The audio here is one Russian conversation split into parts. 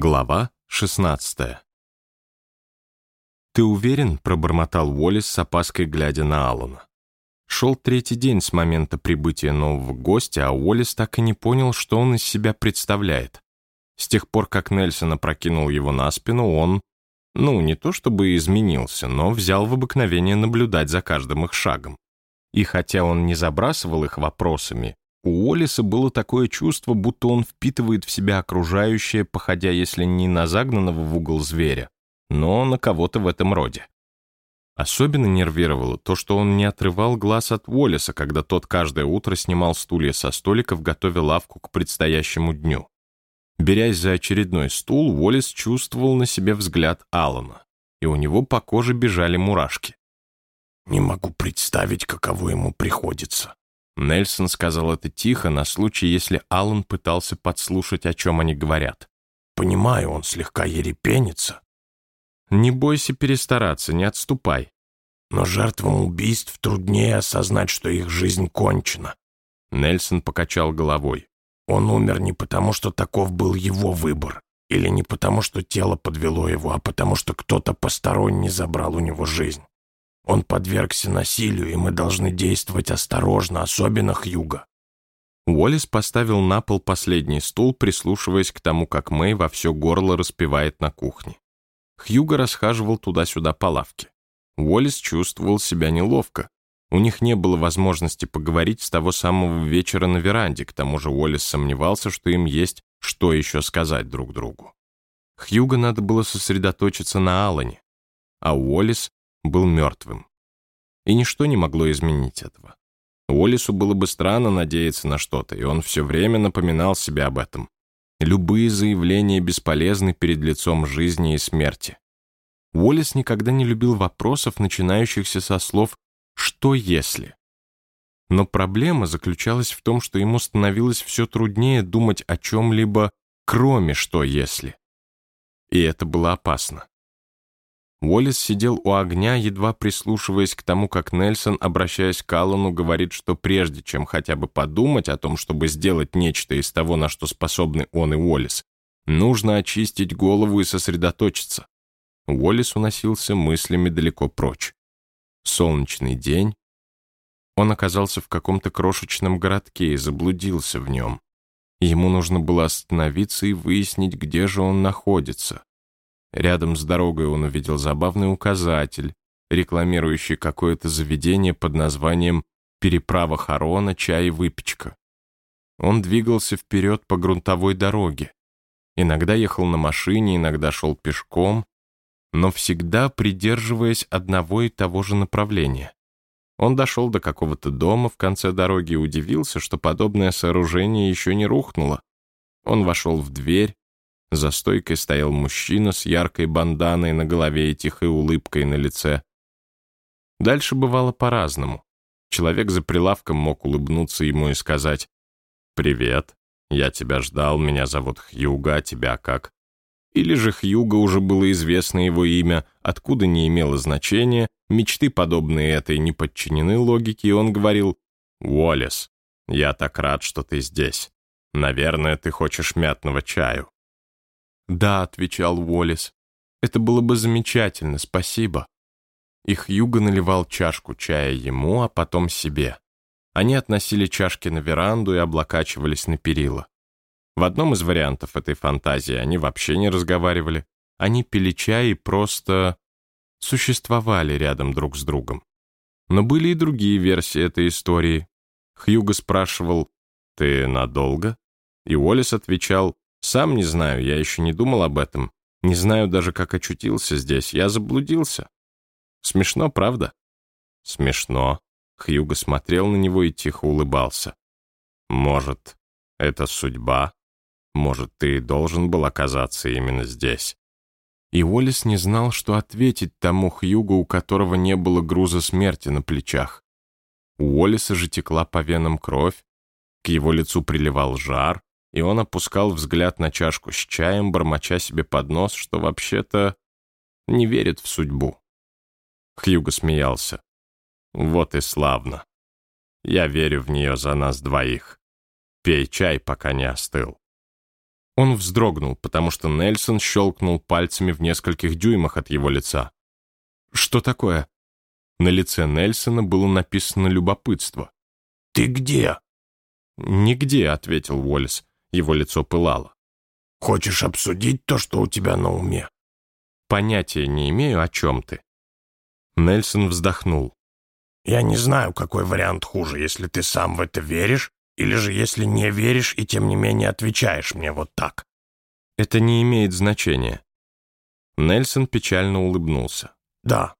Глава 16 «Ты уверен?» — пробормотал Уоллес с опаской, глядя на Алана. Шел третий день с момента прибытия нового гостя, а Уоллес так и не понял, что он из себя представляет. С тех пор, как Нельсон опрокинул его на спину, он, ну, не то чтобы изменился, но взял в обыкновение наблюдать за каждым их шагом. И хотя он не забрасывал их вопросами, у Уоллеса было такое чувство, будто он впитывает в себя окружающее, походя, если не на загнанного в угол зверя, но на кого-то в этом роде. Особенно нервировало то, что он не отрывал глаз от Уоллеса, когда тот каждое утро снимал стулья со столиков, готовя лавку к предстоящему дню. Берясь за очередной стул, Уоллес чувствовал на себе взгляд Алана, и у него по коже бежали мурашки. «Не могу представить, каково ему приходится», Нельсон сказал это тихо, на случай, если Аллан пытался подслушать, о чем они говорят. «Понимаю, он слегка ерепенится». «Не бойся перестараться, не отступай». «Но жертвам убийств труднее осознать, что их жизнь кончена». Нельсон покачал головой. «Он умер не потому, что таков был его выбор, или не потому, что тело подвело его, а потому, что кто-то посторонний забрал у него жизнь. Он подвергся насилию, и мы должны действовать осторожно, особенно Хьюга». Уоллес поставил на пол последний стул, прислушиваясь к тому, как Мэй во все горло распевает на кухне. Хьюга расхаживал туда-сюда по лавке. Уоллес чувствовал себя неловко. У них не было возможности поговорить с того самого вечера на веранде, к тому же Уоллес сомневался, что им есть что еще сказать друг другу. Хьюга надо было сосредоточиться на Алане, а Уоллес был мертвым. И ничто не могло изменить этого. Уоллесу было бы странно надеяться на что-то, и он все время напоминал себе об этом. Любые заявления бесполезны перед лицом жизни и смерти. Уоллес никогда не любил вопросов, начинающихся со слов «что если?». Но проблема заключалась в том, что ему становилось все труднее думать о чем-либо, кроме «что если?». И это было опасно. Уоллес сидел у огня, едва прислушиваясь к тому, как Нельсон, обращаясь к Аллану, говорит, что прежде чем хотя бы подумать о том, чтобы сделать нечто из того, на что способны он и Уоллес, нужно очистить голову и сосредоточиться. Уоллес уносился мыслями далеко прочь. Солнечный день. Он оказался в каком-то крошечном городке и заблудился в нем. Ему нужно было остановиться и выяснить, где же он находится. Рядом с дорогой он увидел забавный указатель, рекламирующий какое-то заведение под названием «Переправа Харона, чай и выпечка». Он двигался вперед по грунтовой дороге. Иногда ехал на машине, иногда шел пешком, но всегда придерживаясь одного и того же направления. Он дошел до какого-то дома в конце дороги и удивился, что подобное сооружение еще не рухнуло. Он вошел в дверь, за стойкой стоял мужчина с яркой банданой на голове и тихой улыбкой на лице. Дальше бывало по-разному. Человек за прилавком мог улыбнуться ему и сказать «Привет, я тебя ждал, меня зовут Хьюга, тебя как?» Или же Хьюга уже было известно его имя, откуда не имело значения, мечты, подобные этой, не подчинены логике, и он говорил «Уоллес, я так рад, что ты здесь. Наверное, ты хочешь мятного чаю». «Да», — отвечал Уоллес. «Это было бы замечательно, спасибо». И Хьюго наливал чашку чая ему, а потом себе. Они относили чашки на веранду и облокачивались на перила. В одном из вариантов этой фантазии они вообще не разговаривали. Они пили чай и просто существовали рядом друг с другом. Но были и другие версии этой истории. Хьюго спрашивал «Ты надолго?» И Уоллес отвечал сам не знаю, я еще не думал об этом. Не знаю даже, как очутился здесь. Я заблудился. Смешно, правда? Смешно. Хьюго смотрел на него и тихо улыбался. Может, это судьба? Может, ты должен был оказаться именно здесь? И Уоллес не знал, что ответить тому Хьюгу, у которого не было груза смерти на плечах. У Уоллеса же текла по венам кровь, к его лицу приливал жар, и он опускал взгляд на чашку с чаем, бормоча себе под нос, что вообще-то не верит в судьбу. Хьюго смеялся. «Вот и славно. Я верю в нее за нас двоих. Пей чай, пока не остыл». Он вздрогнул, потому что Нельсон щелкнул пальцами в нескольких дюймах от его лица. «Что такое?» На лице Нельсона было написано любопытство. «Ты где?» «Нигде», — ответил Уоллес. Его лицо пылало. «Хочешь обсудить то, что у тебя на уме?» «Понятия не имею, о чем ты». Нельсон вздохнул. «Я не знаю, какой вариант хуже, если ты сам в это веришь, или же если не веришь и тем не менее отвечаешь мне вот так». «Это не имеет значения». Нельсон печально улыбнулся. «Да,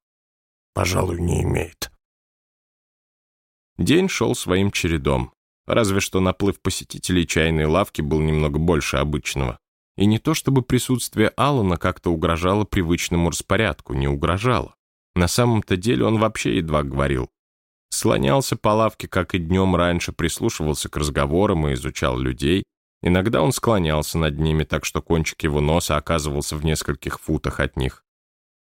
пожалуй, не имеет». День шел своим чередом. Разве что наплыв посетителей чайной лавки был немного больше обычного. И не то чтобы присутствие Алана как-то угрожало привычному распорядку, не угрожало. На самом-то деле он вообще едва говорил. Слонялся по лавке, как и днем раньше, прислушивался к разговорам и изучал людей. Иногда он склонялся над ними, так что кончик его носа оказывался в нескольких футах от них.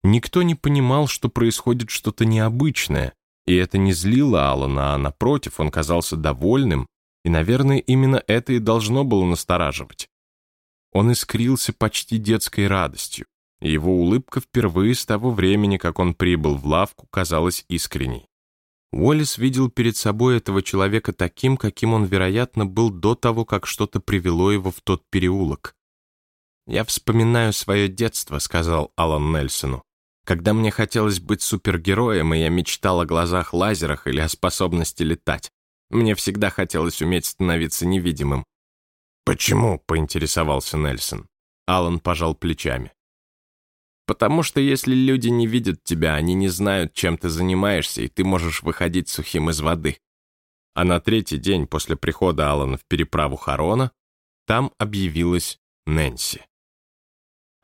Никто не понимал, что происходит что-то необычное, и это не злило Алана, а напротив, он казался довольным, и, наверное, именно это и должно было настораживать. Он искрился почти детской радостью, и его улыбка впервые с того времени, как он прибыл в лавку, казалась искренней. Уоллес видел перед собой этого человека таким, каким он, вероятно, был до того, как что-то привело его в тот переулок. «Я вспоминаю свое детство», — сказал Алан Нельсону когда мне хотелось быть супергероем, и я мечтал о глазах-лазерах или о способности летать. Мне всегда хотелось уметь становиться невидимым. «Почему?» — поинтересовался Нельсон. Алан пожал плечами. «Потому что если люди не видят тебя, они не знают, чем ты занимаешься, и ты можешь выходить сухим из воды». А на третий день после прихода Алана в переправу Харона там объявилась Нэнси.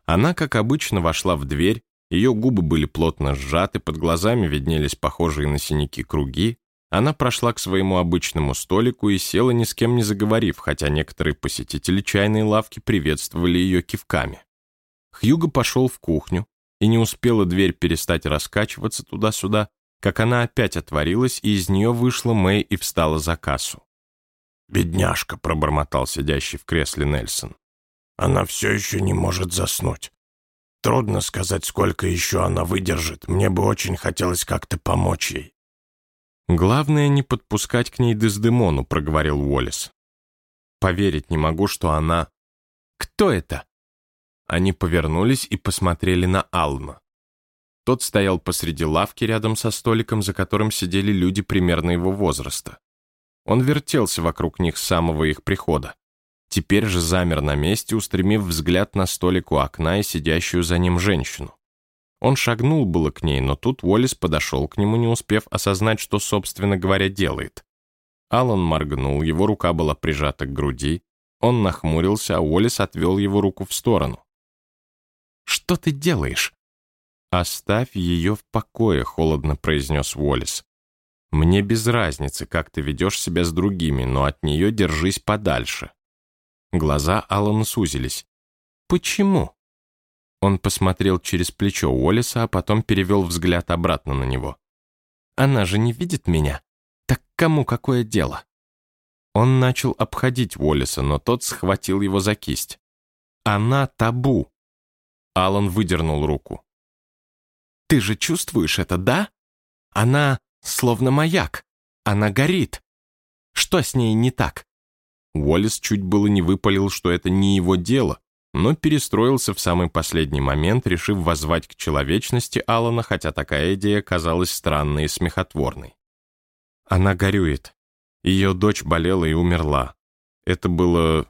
Она, как обычно, вошла в дверь, ее губы были плотно сжаты, под глазами виднелись похожие на синяки круги. Она прошла к своему обычному столику и села ни с кем не заговорив, хотя некоторые посетители чайной лавки приветствовали ее кивками. Хьюго пошел в кухню, и не успела дверь перестать раскачиваться туда-сюда, как она опять отворилась, и из нее вышла Мэй и встала за кассу. «Бедняжка», — пробормотал сидящий в кресле Нельсон. «Она все еще не может заснуть. Трудно сказать, сколько еще она выдержит. Мне бы очень хотелось как-то помочь ей. «Главное, не подпускать к ней Дездемону», — проговорил Уоллес. «Поверить не могу, что она...» «Кто это?» Они повернулись и посмотрели на Алма. Тот стоял посреди лавки рядом со столиком, за которым сидели люди примерно его возраста. Он вертелся вокруг них с самого их прихода. Теперь же замер на месте, устремив взгляд на столик у окна и сидящую за ним женщину. Он шагнул было к ней, но тут Уоллес подошел к нему, не успев осознать, что, собственно говоря, делает. Алан моргнул, его рука была прижата к груди. Он нахмурился, а Уоллес отвел его руку в сторону. «Что ты делаешь?» «Оставь ее в покое», — холодно произнес Уоллес. «Мне без разницы, как ты ведешь себя с другими, но от нее держись подальше». Глаза Алана сузились. «Почему?» Он посмотрел через плечо Уоллеса, а потом перевел взгляд обратно на него. «Она же не видит меня. Так кому какое дело?» Он начал обходить Уоллеса, но тот схватил его за кисть. «Она табу!» Алан выдернул руку. «Ты же чувствуешь это, да? Она словно маяк. Она горит. Что с ней не так?» Уоллес чуть было не выпалил, что это не его дело, но перестроился в самый последний момент, решив воззвать к человечности Алана, хотя такая идея казалась странной и смехотворной. Она горюет. Ее дочь болела и умерла. Это было...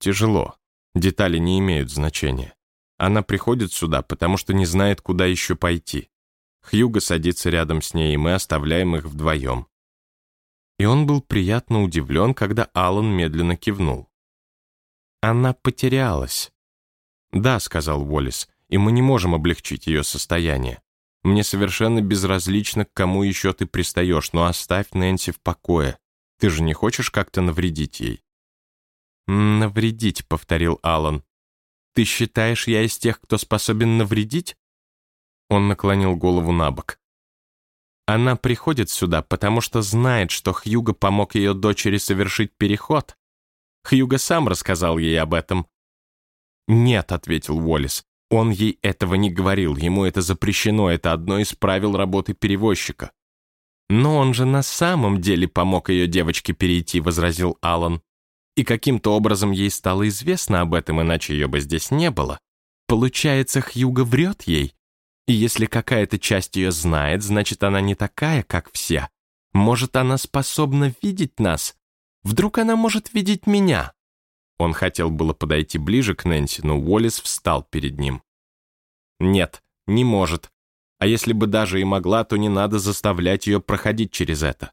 тяжело. Детали не имеют значения. Она приходит сюда, потому что не знает, куда еще пойти. Хьюго садится рядом с ней, и мы оставляем их вдвоем и он был приятно удивлен, когда Алан медленно кивнул. «Она потерялась». «Да», — сказал Уоллес, — «и мы не можем облегчить ее состояние. Мне совершенно безразлично, к кому еще ты пристаешь, но оставь Нэнси в покое. Ты же не хочешь как-то навредить ей?» «Навредить», — повторил Алан. «Ты считаешь, я из тех, кто способен навредить?» Он наклонил голову на бок. Она приходит сюда, потому что знает, что Хьюго помог ее дочери совершить переход. Хьюго сам рассказал ей об этом». «Нет», — ответил Уоллес, — «он ей этого не говорил, ему это запрещено, это одно из правил работы перевозчика». «Но он же на самом деле помог ее девочке перейти», — возразил Алан. «И каким-то образом ей стало известно об этом, иначе ее бы здесь не было. Получается, Хьюго врет ей? И если какая-то часть ее знает, значит, она не такая, как все. Может, она способна видеть нас? Вдруг она может видеть меня?» Он хотел было подойти ближе к Нэнси, но Уоллес встал перед ним. «Нет, не может. А если бы даже и могла, то не надо заставлять ее проходить через это.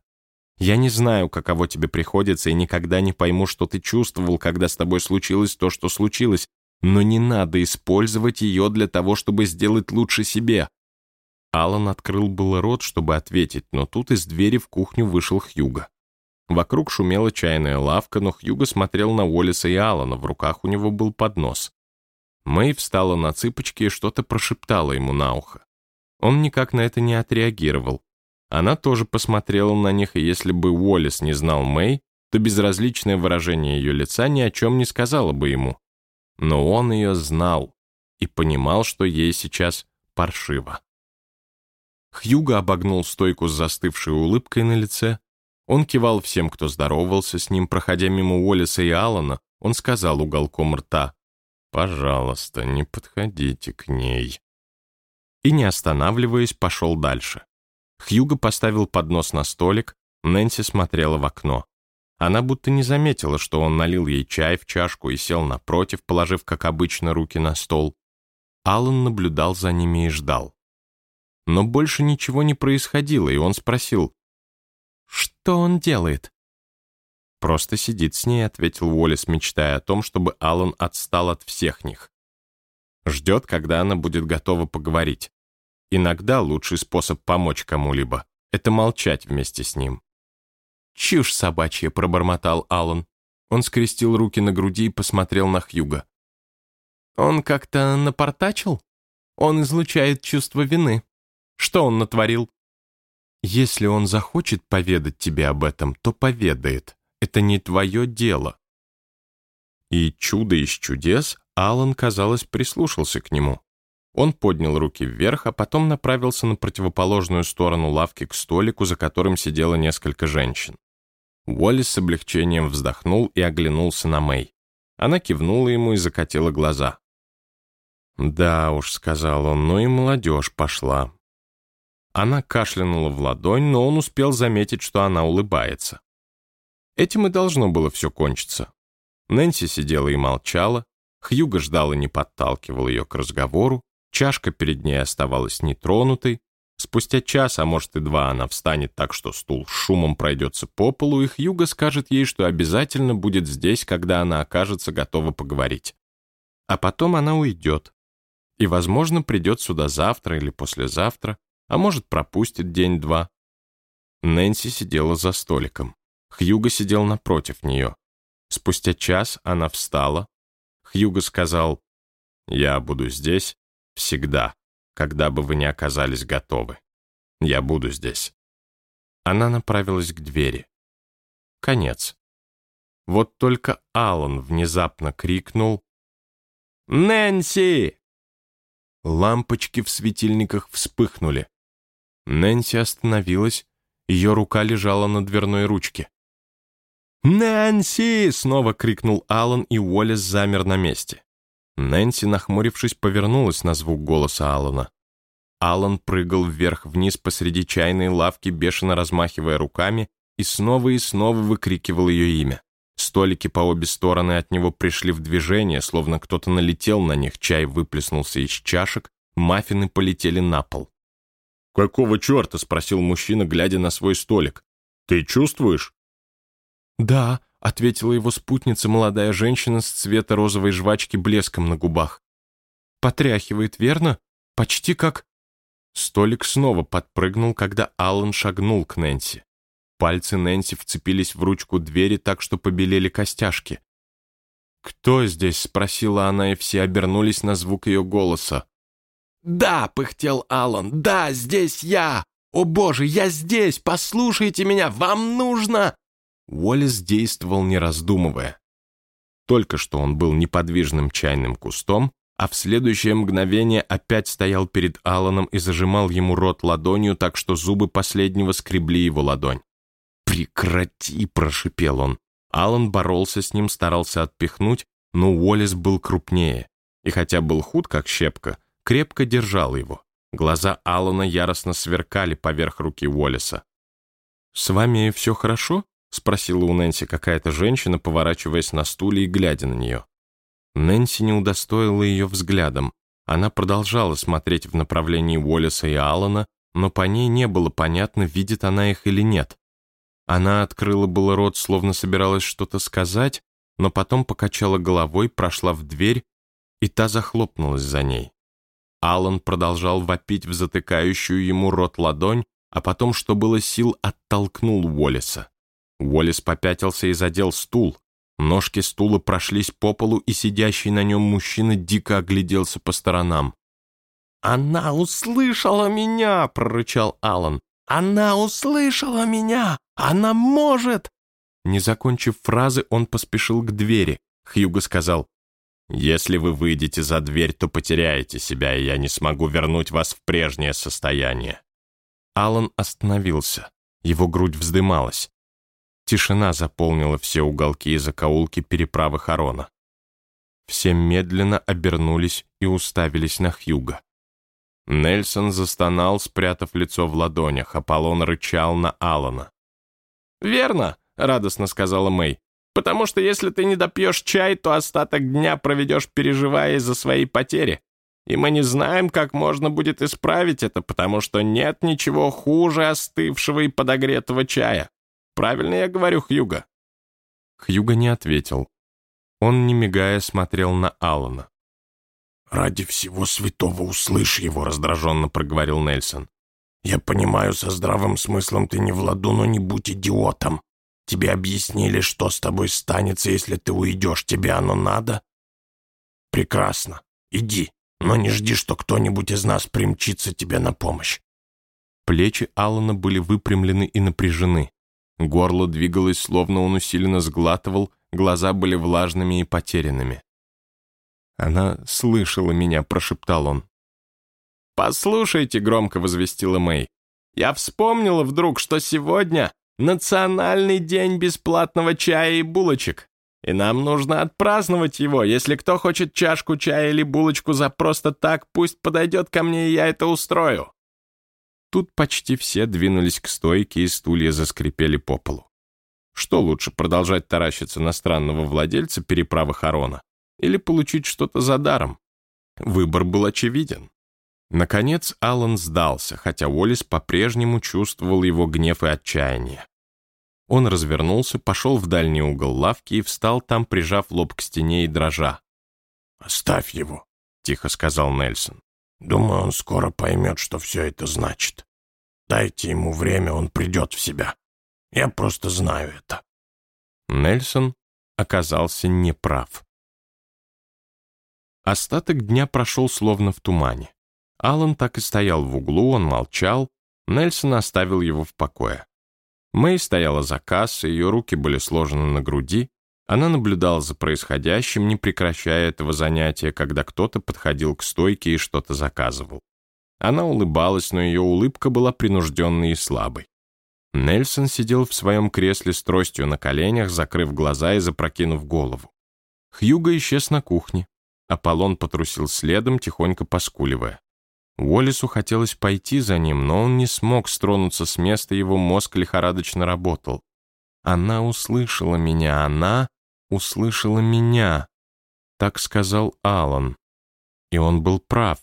Я не знаю, каково тебе приходится, и никогда не пойму, что ты чувствовал, когда с тобой случилось то, что случилось, но не надо использовать ее для того, чтобы сделать лучше себе». Алан открыл было рот, чтобы ответить, но тут из двери в кухню вышел Хьюга. Вокруг шумела чайная лавка, но Хьюго смотрел на Уоллеса и Алана, в руках у него был поднос. Мэй встала на цыпочки и что-то прошептала ему на ухо. Он никак на это не отреагировал. Она тоже посмотрела на них, и если бы Уоллес не знал Мэй, то безразличное выражение ее лица ни о чем не сказала бы ему. Но он ее знал и понимал, что ей сейчас паршиво. Хьюго обогнул стойку с застывшей улыбкой на лице, он кивал всем, кто здоровался с ним, проходя мимо Уоллеса и Алана, он сказал уголком рта, «Пожалуйста, не подходите к ней». И, не останавливаясь, пошел дальше. Хьюго поставил поднос на столик, Нэнси смотрела в окно. Она будто не заметила, что он налил ей чай в чашку и сел напротив, положив, как обычно, руки на стол. Алан наблюдал за ними и ждал. Но больше ничего не происходило, и он спросил, что он делает?» «Просто сидит с ней», — ответил Уоллес, мечтая о том, чтобы Алан отстал от всех них. Ждет, когда она будет готова поговорить. Иногда лучший способ помочь кому-либо — это молчать вместе с ним. «Чушь собачья», — пробормотал Алан. Он скрестил руки на груди и посмотрел на Хьюга. «Он как-то напортачил? Он излучает чувство вины. Что он натворил?» Если он захочет поведать тебе об этом, то поведает. Это не твое дело. И чудо из чудес, Алан, казалось, прислушался к нему. Он поднял руки вверх, а потом направился на противоположную сторону лавки к столику, за которым сидело несколько женщин. Уоллес с облегчением вздохнул и оглянулся на Мэй. Она кивнула ему и закатила глаза. «Да уж», — сказал он, — «ну и молодежь пошла. Она кашлянула в ладонь, но он успел заметить, что она улыбается. Этим и должно было все кончиться. Нэнси сидела и молчала, Хьюго ждал и не подталкивал ее к разговору, чашка перед ней оставалась нетронутой, Спустя час, а может и два, она встанет так, что стул шумом пройдется по полу, и Хьюго скажет ей, что обязательно будет здесь, когда она окажется готова поговорить. А потом она уйдет. И, возможно, придет сюда завтра или послезавтра, а может, пропустит день-два. Нэнси сидела за столиком. Хьюго сидел напротив нее. Спустя час она встала. Хьюго сказал, «Я буду здесь всегда, когда бы вы не оказались готовы. Я буду здесь». Она направилась к двери. Конец. Вот только Алан внезапно крикнул «Нэнси!» Лампочки в светильниках вспыхнули. Нэнси остановилась, ее рука лежала на дверной ручке. «Нэнси!» — снова крикнул Алан, и Уоллес замер на месте. Нэнси, нахмурившись, повернулась на звук голоса Алана. Алан прыгал вверх-вниз посреди чайной лавки, бешено размахивая руками, и снова и снова выкрикивал ее имя. Столики по обе стороны от него пришли в движение, словно кто-то налетел на них, чай выплеснулся из чашек, маффины полетели на пол. «Какого черта?» — спросил мужчина, глядя на свой столик. «Ты чувствуешь?» «Да», — ответила его спутница, молодая женщина с цвета розовой жвачки блеском на губах. «Потряхивает, верно? Почти как...» Столик снова подпрыгнул, когда Аллан шагнул к Нэнси. Пальцы Нэнси вцепились в ручку двери так, что побелели костяшки. «Кто здесь?» — спросила она, и все обернулись на звук ее голоса. «Да!» — пыхтел Алан. «Да, здесь я! О боже, я здесь! Послушайте меня! Вам нужно...» Уоллес действовал, не раздумывая. Только что он был неподвижным чайным кустом, а в следующее мгновение опять стоял перед Алланом и зажимал ему рот ладонью, так что зубы последнего скребли его ладонь. «Прекрати!» — прошипел он. Аллан боролся с ним, старался отпихнуть, но Уоллес был крупнее, и хотя был худ, как щепка, крепко держал его. Глаза Аллана яростно сверкали поверх руки Уоллеса. «С вами все хорошо?» — спросила у Нэнси какая-то женщина, поворачиваясь на стуле и глядя на нее. Нэнси не удостоила ее взглядом. Она продолжала смотреть в направлении Уоллеса и Аллана, но по ней не было понятно, видит она их или нет. Она открыла было рот, словно собиралась что-то сказать, но потом покачала головой, прошла в дверь, и та захлопнулась за ней. Алан продолжал вопить в затыкающую ему рот ладонь, а потом, что было сил, оттолкнул Уоллеса. Уоллес попятился и задел стул. Ножки стула прошлись по полу, и сидящий на нем мужчина дико огляделся по сторонам. «Она услышала меня!» — прорычал Алан. «Она услышала меня! Она может!» Не закончив фразы, он поспешил к двери. Хьюго сказал, «Если вы выйдете за дверь, то потеряете себя, и я не смогу вернуть вас в прежнее состояние». Алан остановился. Его грудь вздымалась. Тишина заполнила все уголки и закоулки переправы Харона. Все медленно обернулись и уставились на Хьюга. Нельсон застонал, спрятав лицо в ладонях. Аполлон рычал на Алана. «Верно», — радостно сказала Мэй. «Потому что если ты не допьешь чай, то остаток дня проведешь, переживая из-за своей потери. И мы не знаем, как можно будет исправить это, потому что нет ничего хуже остывшего и подогретого чая. Правильно я говорю, Хьюга?» Хьюга не ответил. Он, не мигая, смотрел на Алана. «Ради всего святого услышь его», — раздраженно проговорил Нельсон. «Я понимаю, со здравым смыслом ты не в ладу, но не будь идиотом. Тебе объяснили, что с тобой станется, если ты уйдешь. Тебе оно надо?» «Прекрасно. Иди, но не жди, что кто-нибудь из нас примчится тебе на помощь». Плечи Алана были выпрямлены и напряжены. Горло двигалось, словно он усиленно сглатывал, глаза были влажными и потерянными. «Она слышала меня», — прошептал он. «Послушайте», — громко возвестила Мэй. «Я вспомнила вдруг, что сегодня национальный день бесплатного чая и булочек, и нам нужно отпраздновать его. Если кто хочет чашку чая или булочку за просто так, пусть подойдет ко мне, и я это устрою». Тут почти все двинулись к стойке, и стулья заскрипели по полу. Что лучше, продолжать таращиться на странного владельца переправы Харона или получить что-то за даром? Выбор был очевиден. Наконец Аллан сдался, хотя Уоллес по-прежнему чувствовал его гнев и отчаяние. Он развернулся, пошел в дальний угол лавки и встал там, прижав лоб к стене и дрожа. «Оставь его», — тихо сказал Нельсон. Думаю, он скоро поймет, что все это значит. Дайте ему время, он придет в себя. Я просто знаю это». Нельсон оказался неправ. Остаток дня прошел словно в тумане. Алан так и стоял в углу, он молчал, Нельсон оставил его в покое. Мэй стояла за кассой, ее руки были сложены на груди, она наблюдала за происходящим, не прекращая этого занятия, когда кто-то подходил к стойке и что-то заказывал. Она улыбалась, но ее улыбка была принужденной и слабой. Нельсон сидел в своем кресле с тростью на коленях, закрыв глаза и запрокинув голову. Хьюго исчез на кухне. Аполлон потрусил следом, тихонько поскуливая. Уоллесу хотелось пойти за ним, но он не смог стронуться с места, его мозг лихорадочно работал. Она услышала меня, она услышала меня. Так сказал Алан. И он был прав.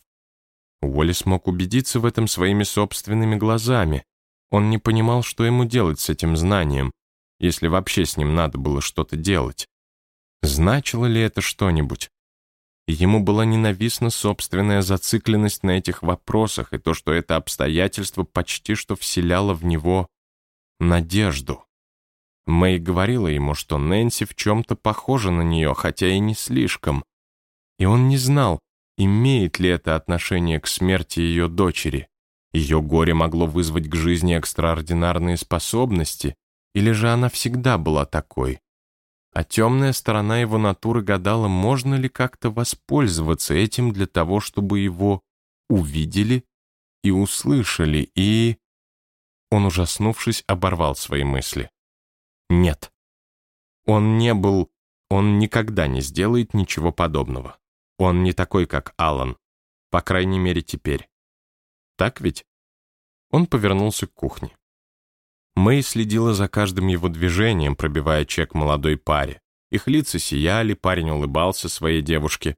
Уолли смог убедиться в этом своими собственными глазами. Он не понимал, что ему делать с этим знанием, если вообще с ним надо было что-то делать. Значило ли это что-нибудь? Ему была ненавистна собственная зацикленность на этих вопросах и то, что это обстоятельство почти что вселяло в него надежду. Мэй говорила ему, что Нэнси в чем-то похожа на нее, хотя и не слишком. И он не знал, имеет ли это отношение к смерти ее дочери. Ее горе могло вызвать к жизни экстраординарные способности, или же она всегда была такой. а темная сторона его натуры гадала, можно ли как-то воспользоваться этим для того, чтобы его увидели и услышали, и... Он, ужаснувшись, оборвал свои мысли. Нет. Он не был... Он никогда не сделает ничего подобного. Он не такой, как Алан. По крайней мере, теперь. Так ведь? Он повернулся к кухне. Мэй следила за каждым его движением, пробивая чек молодой паре. Их лица сияли, парень улыбался своей девушке.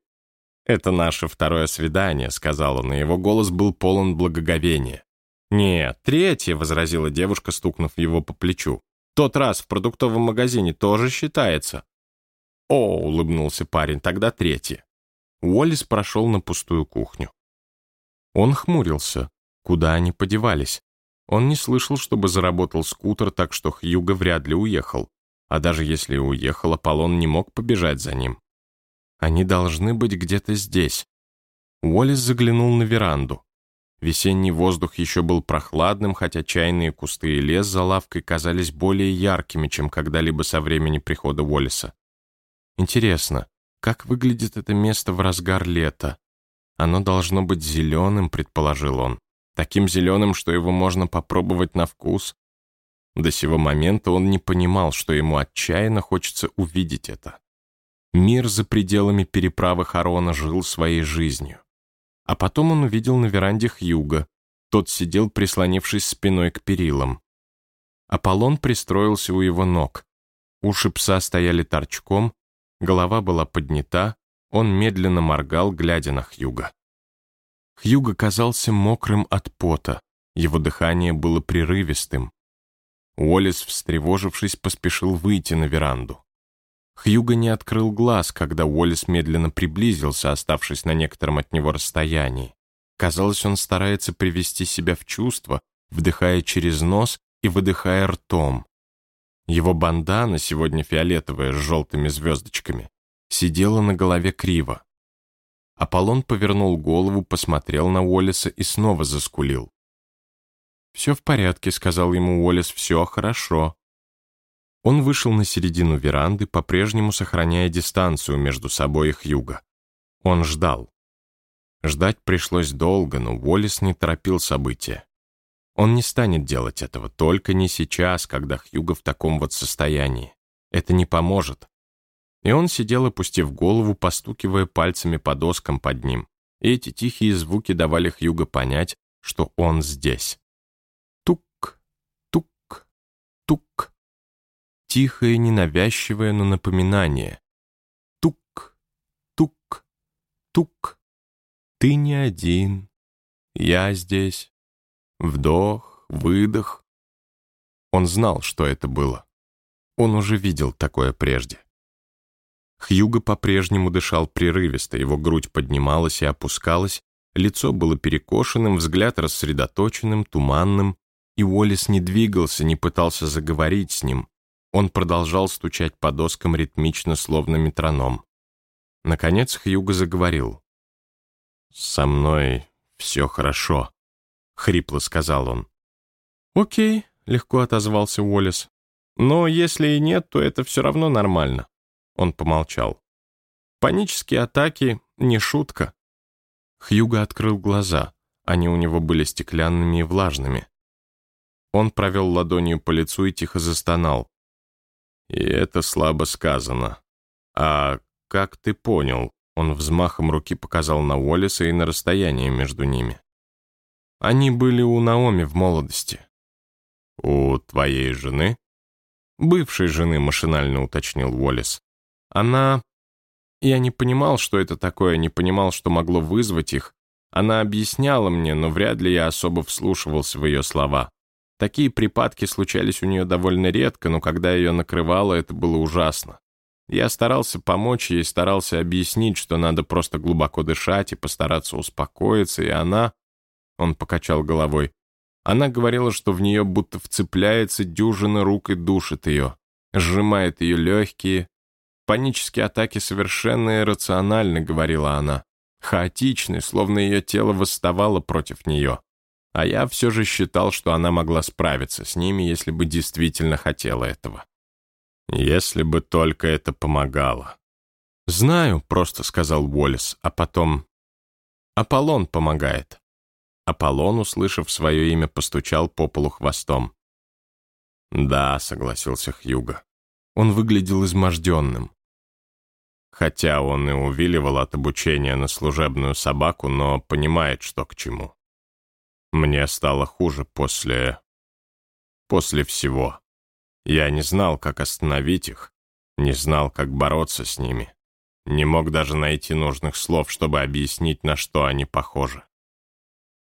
«Это наше второе свидание», — сказал он, и его голос был полон благоговения. «Нет, третье», — возразила девушка, стукнув его по плечу. «Тот раз в продуктовом магазине тоже считается». «О», — улыбнулся парень, — «тогда третье». Уоллес прошел на пустую кухню. Он хмурился. Куда они подевались? Он не слышал, чтобы заработал скутер, так что Хьюго вряд ли уехал. А даже если уехал, Аполлон не мог побежать за ним. Они должны быть где-то здесь. Уоллес заглянул на веранду. Весенний воздух еще был прохладным, хотя чайные кусты и лес за лавкой казались более яркими, чем когда-либо со времени прихода Уоллеса. Интересно, как выглядит это место в разгар лета? Оно должно быть зеленым, предположил он. Таким зеленым, что его можно попробовать на вкус. До сего момента он не понимал, что ему отчаянно хочется увидеть это. Мир за пределами переправы Харона жил своей жизнью. А потом он увидел на веранде Хьюга. Тот сидел, прислонившись спиной к перилам. Аполлон пристроился у его ног. Уши пса стояли торчком, голова была поднята, он медленно моргал, глядя на Хьюга. Хьюго казался мокрым от пота, его дыхание было прерывистым. Уоллес, встревожившись, поспешил выйти на веранду. Хьюго не открыл глаз, когда Уоллес медленно приблизился, оставшись на некотором от него расстоянии. Казалось, он старается привести себя в чувство, вдыхая через нос и выдыхая ртом. Его бандана, сегодня фиолетовая с желтыми звездочками, сидела на голове криво. Аполлон повернул голову, посмотрел на Уоллеса и снова заскулил. «Все в порядке», — сказал ему Уоллес, — «все хорошо». Он вышел на середину веранды, по-прежнему сохраняя дистанцию между собой и Хьюго. Он ждал. Ждать пришлось долго, но Уоллес не торопил события. Он не станет делать этого, только не сейчас, когда Хьюго в таком вот состоянии. Это не поможет. И он сидел, опустив голову, постукивая пальцами по доскам под ним. И эти тихие звуки давали Хьюго понять, что он здесь. Тук, тук, тук. Тихое, ненавязчивое, но напоминание. Тук, тук, тук. Ты не один. Я здесь. Вдох, выдох. Он знал, что это было. Он уже видел такое прежде. Хьюго по-прежнему дышал прерывисто, его грудь поднималась и опускалась, лицо было перекошенным, взгляд рассредоточенным, туманным, и Уоллес не двигался, не пытался заговорить с ним. Он продолжал стучать по доскам ритмично, словно метроном. Наконец Хьюго заговорил. «Со мной все хорошо», — хрипло сказал он. «Окей», — легко отозвался Уоллес. «Но если и нет, то это все равно нормально. Он помолчал. Панические атаки — не шутка. Хьюго открыл глаза. Они у него были стеклянными и влажными. Он провел ладонью по лицу и тихо застонал. «И это слабо сказано. А как ты понял?» Он взмахом руки показал на Уоллеса и на расстояние между ними. «Они были у Наоми в молодости». «У твоей жены?» «Бывшей жены», — машинально уточнил Уоллес. Она... Я не понимал, что это такое, не понимал, что могло вызвать их. Она объясняла мне, но вряд ли я особо вслушивался в ее слова. Такие припадки случались у нее довольно редко, но когда ее накрывало, это было ужасно. Я старался помочь ей, старался объяснить, что надо просто глубоко дышать и постараться успокоиться, и она... Он покачал головой. Она говорила, что в нее будто вцепляется дюжина рук и душит ее, сжимает ее легкие, Панические атаки совершенно иррациональны, говорила она. Хаотичны, словно ее тело восставало против нее. А я все же считал, что она могла справиться с ними, если бы действительно хотела этого. Если бы только это помогало. «Знаю», — просто сказал Уоллес, а потом... «Аполлон помогает». Аполлон, услышав свое имя, постучал по полу хвостом. «Да», — согласился Хьюго. Он выглядел изможденным. Хотя он и увиливал от обучения на служебную собаку, но понимает, что к чему. Мне стало хуже после... после всего. Я не знал, как остановить их, не знал, как бороться с ними. Не мог даже найти нужных слов, чтобы объяснить, на что они похожи.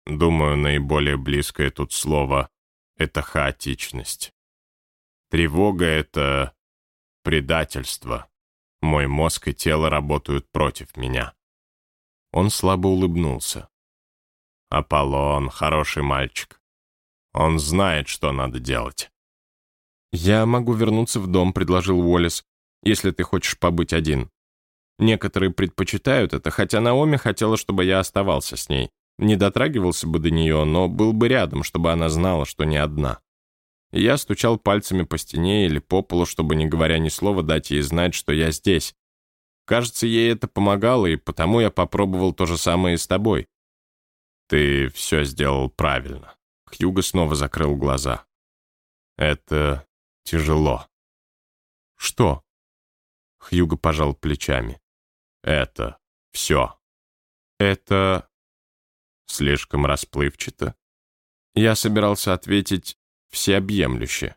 Думаю, наиболее близкое тут слово — это хаотичность. Тревога — это предательство. Мой мозг и тело работают против меня. Он слабо улыбнулся. Аполлон — хороший мальчик. Он знает, что надо делать. «Я могу вернуться в дом», — предложил Уоллес, «если ты хочешь побыть один». Некоторые предпочитают это, хотя Наоми хотела, чтобы я оставался с ней. Не дотрагивался бы до нее, но был бы рядом, чтобы она знала, что не одна. я стучал пальцами по стене или по полу, чтобы, не говоря ни слова, дать ей знать, что я здесь. Кажется, ей это помогало, и потому я попробовал то же самое и с тобой. Ты все сделал правильно. Хьюго снова закрыл глаза. Это тяжело. Что? Хьюго пожал плечами. Это все. Это слишком расплывчато. Я собирался ответить всеобъемлюще.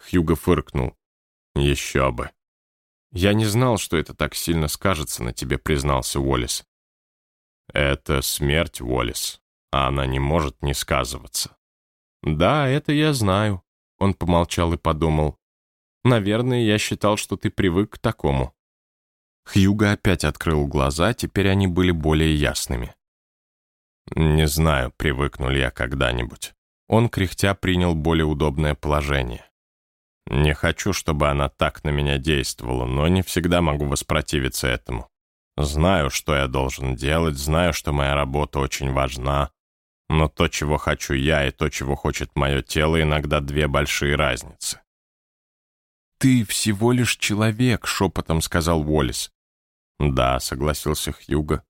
Хьюго фыркнул. Еще бы. Я не знал, что это так сильно скажется на тебе, признался Уоллес. Это смерть, Уоллес, а она не может не сказываться. Да, это я знаю. Он помолчал и подумал. Наверное, я считал, что ты привык к такому. Хьюго опять открыл глаза, теперь они были более ясными. «Не знаю, привыкну ли я когда-нибудь». Он, кряхтя, принял более удобное положение. «Не хочу, чтобы она так на меня действовала, но не всегда могу воспротивиться этому. Знаю, что я должен делать, знаю, что моя работа очень важна, но то, чего хочу я, и то, чего хочет мое тело, иногда две большие разницы. «Ты всего лишь человек», — шепотом сказал Уоллес. «Да», — согласился Хьюго.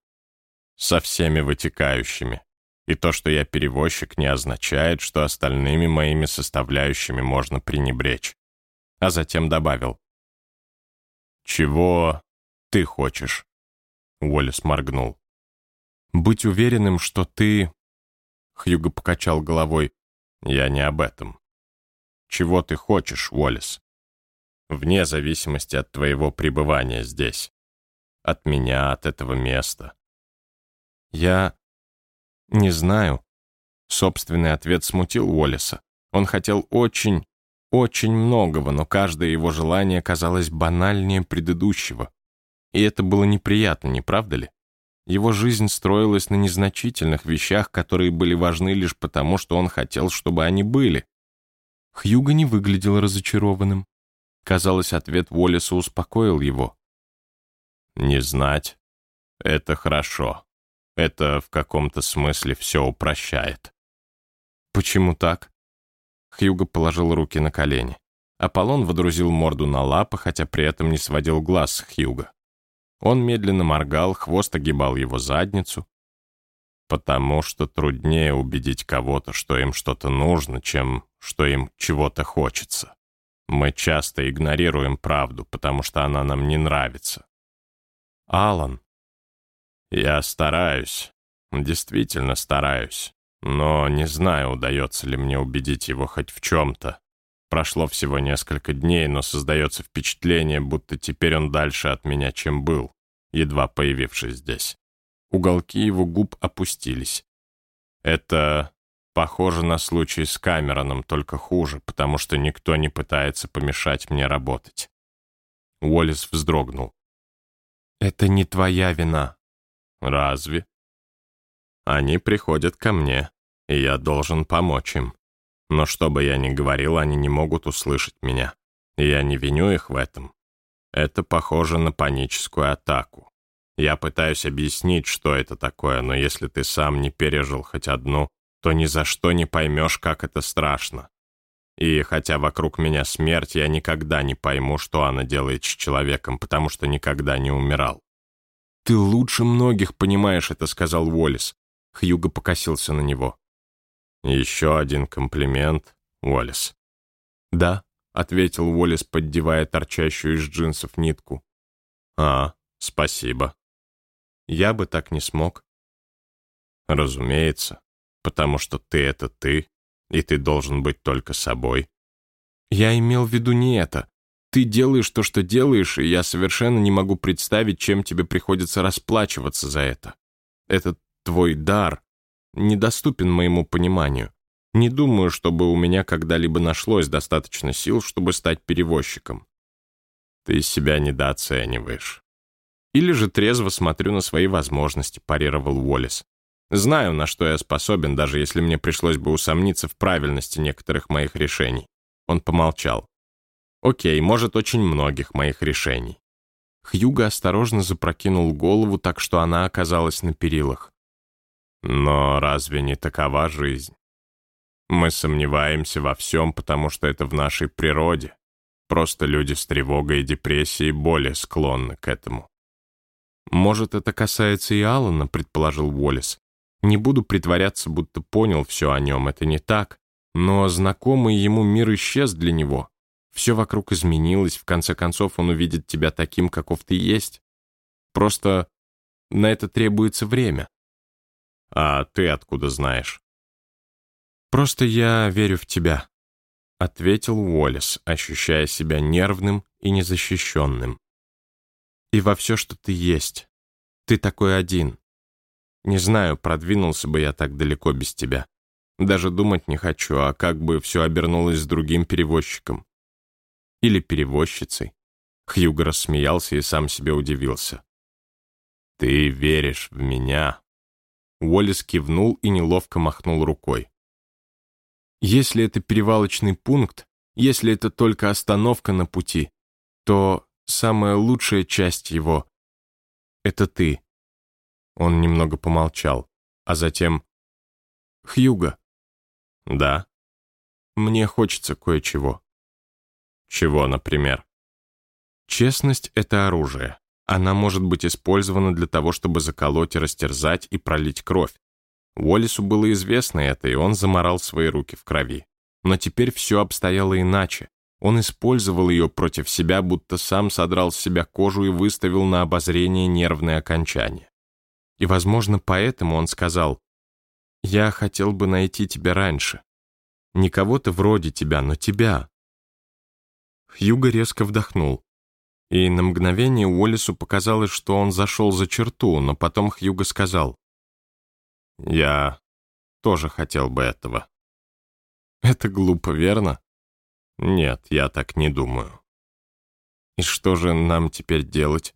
«Со всеми вытекающими. И то, что я перевозчик, не означает, что остальными моими составляющими можно пренебречь». А затем добавил. «Чего ты хочешь?» Уоллес моргнул. «Быть уверенным, что ты...» Хьюго покачал головой. «Я не об этом. Чего ты хочешь, Уоллес?» вне зависимости от твоего пребывания здесь. От меня, от этого места. Я не знаю. Собственный ответ смутил Уоллеса. Он хотел очень, очень многого, но каждое его желание казалось банальнее предыдущего. И это было неприятно, не правда ли? Его жизнь строилась на незначительных вещах, которые были важны лишь потому, что он хотел, чтобы они были. Хьюго не выглядел разочарованным. Казалось, ответ Уоллеса успокоил его. «Не знать. Это хорошо. Это в каком-то смысле все упрощает». «Почему так?» Хьюго положил руки на колени. Аполлон водрузил морду на лапы, хотя при этом не сводил глаз с Хьюга. Он медленно моргал, хвост огибал его задницу. Потому что труднее убедить кого-то, что им что-то нужно, чем что им чего-то хочется. Мы часто игнорируем правду, потому что она нам не нравится. Алан, я стараюсь, действительно стараюсь, но не знаю, удается ли мне убедить его хоть в чем-то. Прошло всего несколько дней, но создается впечатление, будто теперь он дальше от меня, чем был, едва появившись здесь. Уголки его губ опустились. Это Похоже на случай с Камероном, только хуже, потому что никто не пытается помешать мне работать. Уоллес вздрогнул. «Это не твоя вина». «Разве?» «Они приходят ко мне, и я должен помочь им. Но что бы я ни говорил, они не могут услышать меня. И я не виню их в этом. Это похоже на паническую атаку. Я пытаюсь объяснить, что это такое, но если ты сам не пережил хоть одну, то ни за что не поймешь, как это страшно. И хотя вокруг меня смерть, я никогда не пойму, что она делает с человеком, потому что никогда не умирал. «Ты лучше многих понимаешь это», — сказал Уоллес. Хьюго покосился на него. «Еще один комплимент, Уоллес». «Да», — ответил Уоллес, поддевая торчащую из джинсов нитку. «А, спасибо». «Я бы так не смог». «Разумеется, потому что ты — это ты, и ты должен быть только собой». «Я имел в виду не это. Ты делаешь то, что делаешь, и я совершенно не могу представить, чем тебе приходится расплачиваться за это. Этот твой дар недоступен моему пониманию. Не думаю, чтобы у меня когда-либо нашлось достаточно сил, чтобы стать перевозчиком. Ты себя недооцениваешь. Или же трезво смотрю на свои возможности, парировал Уоллес. Знаю, на что я способен, даже если мне пришлось бы усомниться в правильности некоторых моих решений. Он помолчал. Окей, может, очень многих моих решений. Хьюго осторожно запрокинул голову так, что она оказалась на перилах. Но разве не такова жизнь? Мы сомневаемся во всем, потому что это в нашей природе. Просто люди с тревогой и депрессией более склонны к этому. «Может, это касается и Алана», — предположил Уоллес. «Не буду притворяться, будто понял все о нем, это не так. Но знакомый ему мир исчез для него. Все вокруг изменилось, в конце концов он увидит тебя таким, каков ты есть. Просто на это требуется время». «А ты откуда знаешь?» «Просто я верю в тебя», — ответил Уоллес, ощущая себя нервным и незащищенным. «И во все, что ты есть. Ты такой один. Не знаю, продвинулся бы я так далеко без тебя. Даже думать не хочу, а как бы все обернулось с другим перевозчиком. Или перевозчицей». Хьюго рассмеялся и сам себе удивился. «Ты веришь в меня?» Уоллес кивнул и неловко махнул рукой. Если это перевалочный пункт, если это только остановка на пути, то самая лучшая часть его — это ты. Он немного помолчал, а затем... Хьюга. Да. Мне хочется кое-чего. Чего, например? Честность — это оружие. Она может быть использована для того, чтобы заколоть и растерзать и пролить кровь. Уоллесу было известно это, и он заморал свои руки в крови. Но теперь все обстояло иначе. Он использовал ее против себя, будто сам содрал с себя кожу и выставил на обозрение нервные окончания. И, возможно, поэтому он сказал, «Я хотел бы найти тебя раньше. Не кого-то вроде тебя, но тебя». Хьюго резко вдохнул. И на мгновение Уоллесу показалось, что он зашел за черту, но потом Хьюго сказал, я тоже хотел бы этого. Это глупо, верно? Нет, я так не думаю. И что же нам теперь делать?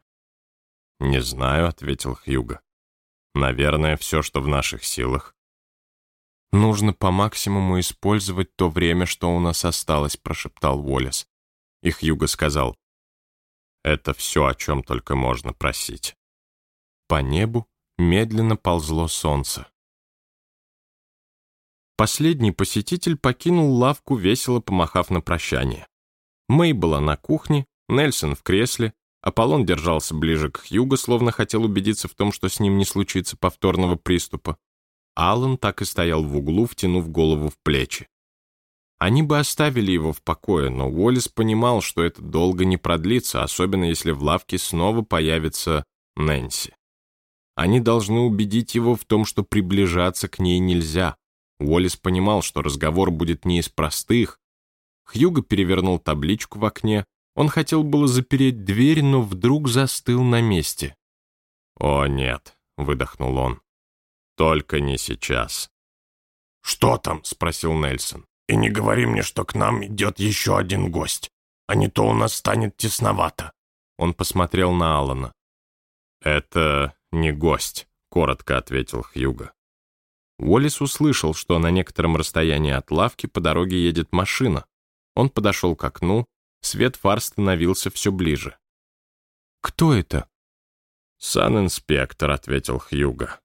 Не знаю, ответил Хьюго. Наверное, все, что в наших силах. Нужно по максимуму использовать то время, что у нас осталось, прошептал Уоллес. И Хьюго сказал, это все, о чем только можно просить. По небу медленно ползло солнце. Последний посетитель покинул лавку, весело помахав на прощание. Мэй была на кухне, Нельсон в кресле, Аполлон держался ближе к Хьюго, словно хотел убедиться в том, что с ним не случится повторного приступа. Аллан так и стоял в углу, втянув голову в плечи. Они бы оставили его в покое, но Уоллес понимал, что это долго не продлится, особенно если в лавке снова появится Нэнси. Они должны убедить его в том, что приближаться к ней нельзя. Уоллес понимал, что разговор будет не из простых. Хьюго перевернул табличку в окне. Он хотел было запереть дверь, но вдруг застыл на месте. «О, нет», — выдохнул он. «Только не сейчас». «Что там?» — спросил Нельсон. «И не говори мне, что к нам идет еще один гость, а не то у нас станет тесновато». Он посмотрел на Алана. «Это не гость», — коротко ответил Хьюго. Уоллес услышал, что на некотором расстоянии от лавки по дороге едет машина. Он подошел к окну, свет фар становился все ближе. «Кто это?» «Сан-инспектор», — ответил Хьюго.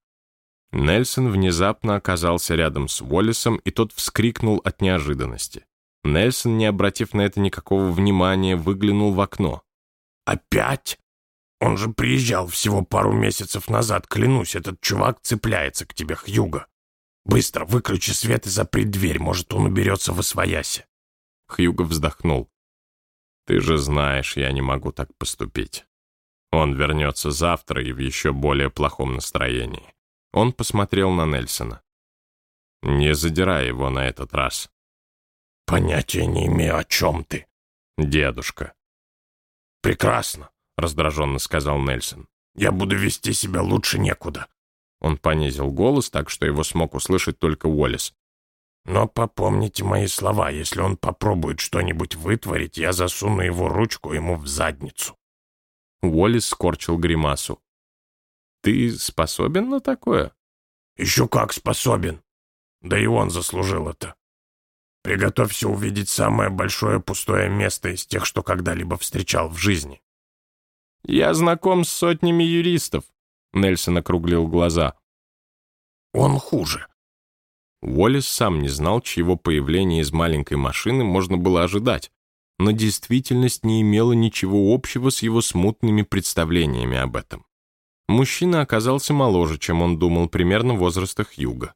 Нельсон внезапно оказался рядом с Уоллесом, и тот вскрикнул от неожиданности. Нельсон, не обратив на это никакого внимания, выглянул в окно. «Опять? Он же приезжал всего пару месяцев назад, клянусь, этот чувак цепляется к тебе, Хьюго. Быстро выключи свет и запри дверь, может, он уберется в освоясе». Хьюго вздохнул. «Ты же знаешь, я не могу так поступить. Он вернется завтра и в еще более плохом настроении». Он посмотрел на Нельсона. «Не задирай его на этот раз». «Понятия не имею, о чем ты». «Дедушка». «Прекрасно», — раздраженно сказал Нельсон. «Я буду вести себя лучше некуда». Он понизил голос так, что его смог услышать только Уоллес. Но попомните мои слова, если он попробует что-нибудь вытворить, я засуну его ручку ему в задницу». Уоллес скорчил гримасу. «Ты способен на такое?» «Еще как способен. Да и он заслужил это. Приготовься увидеть самое большое пустое место из тех, что когда-либо встречал в жизни». «Я знаком с сотнями юристов», — Нельсон округлил глаза. «Он хуже. Уоллес сам не знал, чьего появления из маленькой машины можно было ожидать, но действительность не имела ничего общего с его смутными представлениями об этом. Мужчина оказался моложе, чем он думал, примерно возраста Хьюга.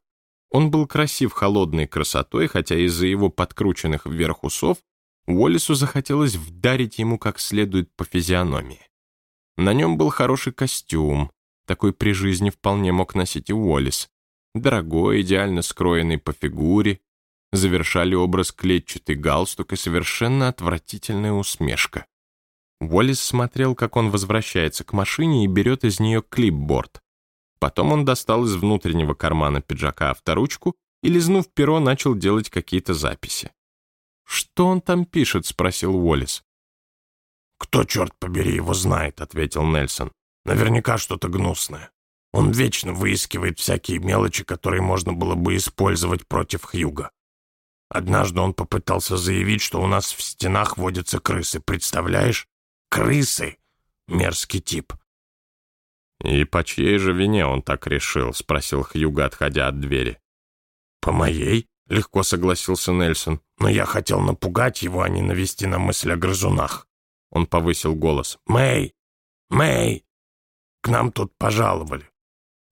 Он был красив холодной красотой, хотя из-за его подкрученных вверх усов Уоллесу захотелось вдарить ему как следует по физиономии. На нем был хороший костюм, такой при жизни вполне мог носить и Уоллес, дорогой, идеально скроенный по фигуре, завершали образ клетчатый галстук и совершенно отвратительная усмешка. Уоллес смотрел, как он возвращается к машине и берет из нее клипборд. Потом он достал из внутреннего кармана пиджака авторучку и, лизнув перо, начал делать какие-то записи. «Что он там пишет?» — спросил Уоллес. «Кто, черт побери, его знает?» — ответил Нельсон. «Наверняка что-то гнусное». Он вечно выискивает всякие мелочи, которые можно было бы использовать против Хьюга. Однажды он попытался заявить, что у нас в стенах водятся крысы. Представляешь? Крысы! Мерзкий тип. «И по чьей же вине он так решил?» — спросил Хьюга, отходя от двери. «По моей?» — легко согласился Нельсон. «Но я хотел напугать его, а не навести на мысль о грызунах». Он повысил голос. «Мэй! Мэй! К нам тут пожаловали.